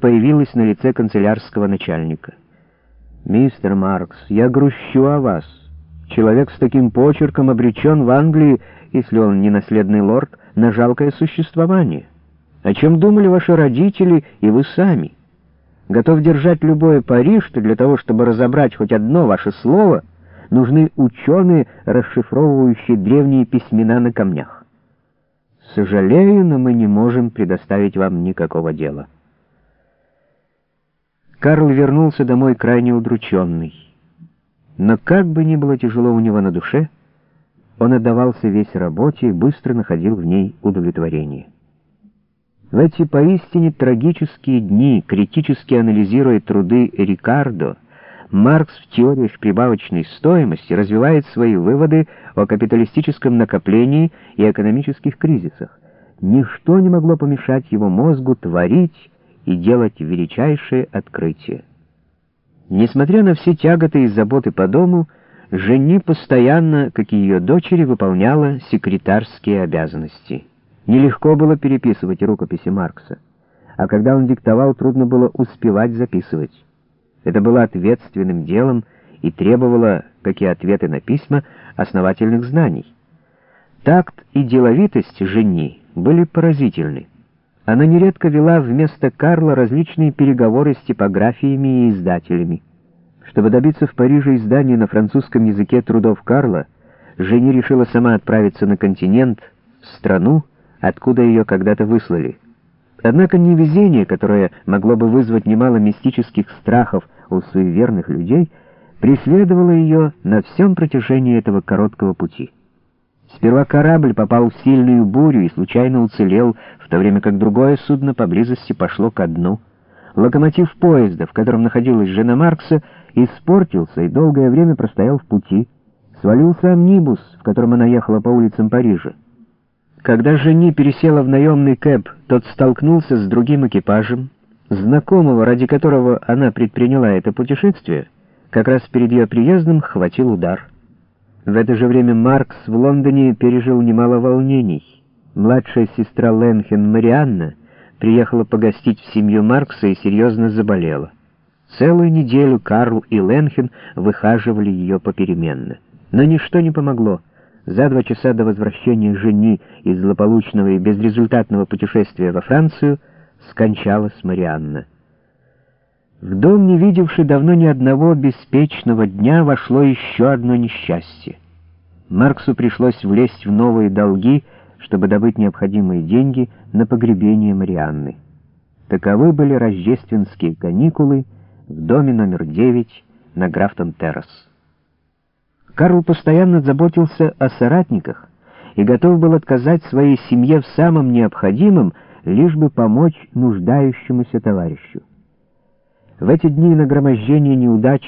появилась на лице канцелярского начальника. «Мистер Маркс, я грущу о вас. Человек с таким почерком обречен в Англии, если он не наследный лорд, на жалкое существование. О чем думали ваши родители и вы сами? Готов держать любое пари, что для того, чтобы разобрать хоть одно ваше слово, нужны ученые, расшифровывающие древние письмена на камнях. Сожалею, но мы не можем предоставить вам никакого дела. Карл вернулся домой крайне удрученный. Но как бы ни было тяжело у него на душе, он отдавался весь работе и быстро находил в ней удовлетворение. В эти поистине трагические дни, критически анализируя труды Рикардо, Маркс в теориях прибавочной стоимости развивает свои выводы о капиталистическом накоплении и экономических кризисах. Ничто не могло помешать его мозгу творить и делать величайшие открытия. Несмотря на все тяготы и заботы по дому, Жени постоянно, как и ее дочери, выполняла секретарские обязанности. Нелегко было переписывать рукописи Маркса, а когда он диктовал, трудно было успевать записывать. Это было ответственным делом и требовало, как и ответы на письма, основательных знаний. Такт и деловитость Жени были поразительны. Она нередко вела вместо Карла различные переговоры с типографиями и издателями. Чтобы добиться в Париже издания на французском языке трудов Карла, Жени решила сама отправиться на континент, в страну, откуда ее когда-то выслали. Однако невезение, которое могло бы вызвать немало мистических страхов у суеверных людей, преследовало ее на всем протяжении этого короткого пути. Сперва корабль попал в сильную бурю и случайно уцелел, в то время как другое судно поблизости пошло ко дну. Локомотив поезда, в котором находилась жена Маркса, испортился и долгое время простоял в пути. Свалился амнибус, в котором она ехала по улицам Парижа. Когда жени пересела в наемный кэб, тот столкнулся с другим экипажем, знакомого, ради которого она предприняла это путешествие, как раз перед ее приездом хватил удар. В это же время Маркс в Лондоне пережил немало волнений. Младшая сестра Ленхен Марианна приехала погостить в семью Маркса и серьезно заболела. Целую неделю Карл и Ленхен выхаживали ее попеременно. Но ничто не помогло. За два часа до возвращения жени из злополучного и безрезультатного путешествия во Францию скончалась Марианна. В дом, не видевший давно ни одного беспечного дня, вошло еще одно несчастье. Марксу пришлось влезть в новые долги, чтобы добыть необходимые деньги на погребение Марианны. Таковы были рождественские каникулы в доме номер 9 на Графтон-Террас. Карл постоянно заботился о соратниках и готов был отказать своей семье в самом необходимом, лишь бы помочь нуждающемуся товарищу. В эти дни нагромождения неудач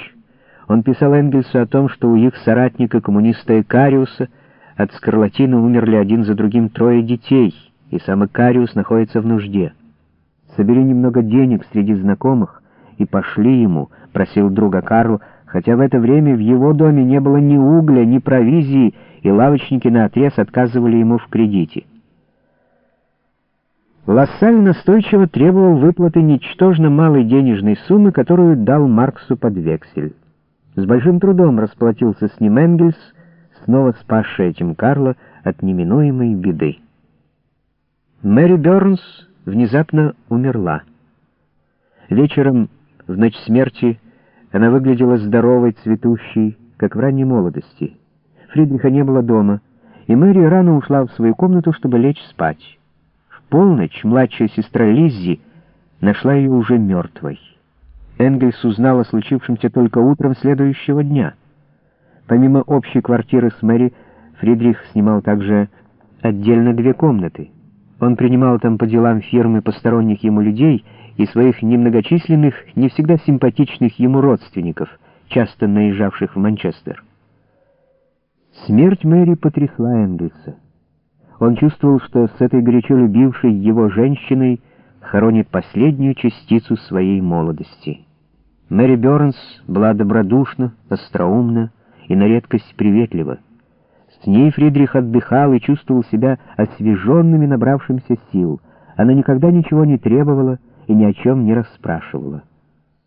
он писал Энгельсу о том, что у их соратника-коммуниста Экариуса от скарлатины умерли один за другим трое детей, и сам Экариус находится в нужде. «Собери немного денег среди знакомых и пошли ему», — просил друга Карл, хотя в это время в его доме не было ни угля, ни провизии, и лавочники наотрез отказывали ему в кредите. Лассаль настойчиво требовал выплаты ничтожно малой денежной суммы, которую дал Марксу под вексель. С большим трудом расплатился с ним Энгельс, снова спасший этим Карла от неминуемой беды. Мэри Бёрнс внезапно умерла. Вечером, в ночь смерти, она выглядела здоровой, цветущей, как в ранней молодости. Фридриха не было дома, и Мэри рано ушла в свою комнату, чтобы лечь спать. Полночь младшая сестра Лиззи нашла ее уже мертвой. Энгельс узнал о случившемся только утром следующего дня. Помимо общей квартиры с Мэри, Фридрих снимал также отдельно две комнаты. Он принимал там по делам фирмы посторонних ему людей — и своих немногочисленных, не всегда симпатичных ему родственников, часто наезжавших в Манчестер. Смерть Мэри потрясла Энгельса. Он чувствовал, что с этой горячо любившей его женщиной хоронит последнюю частицу своей молодости. Мэри Бёрнс была добродушна, остроумна и на редкость приветлива. С ней Фридрих отдыхал и чувствовал себя освеженным и набравшимся сил. Она никогда ничего не требовала, и ни о чем не расспрашивала.